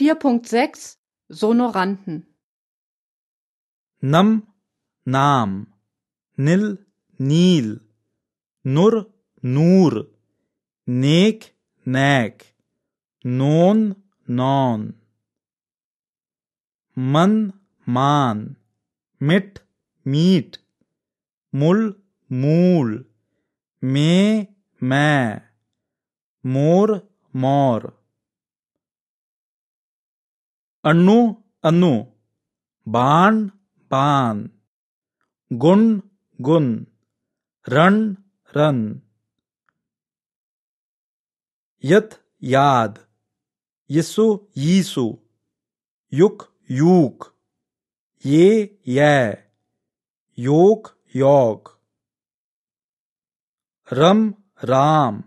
4.6 Sonoranten. Nam, Nam, Nil, Nil, Nur, Nur, Nek, Nek, Non, Non. Man, Man, Mit, Meet, Mul, Mool, Me, Me, More, More. अनु अनु। बाण बान गुण गुण। रण run यत, याद। यीशु। यीसु युक, यूक। ये ये। योक योक। रम, राम।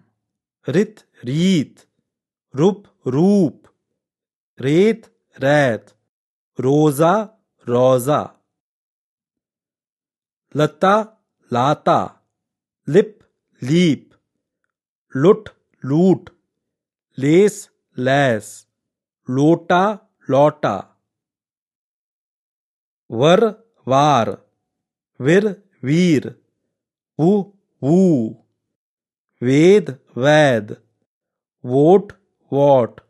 रित, रीत। रूप रूप। रेत रैत, रोजा रोजा। लता, लाता। लिप, लीप। लुट, लूट। लेस, लैस। लोटा, लौटा। वर, वार। विर, वीर। वु वू। वेद, वैद। Vote vote.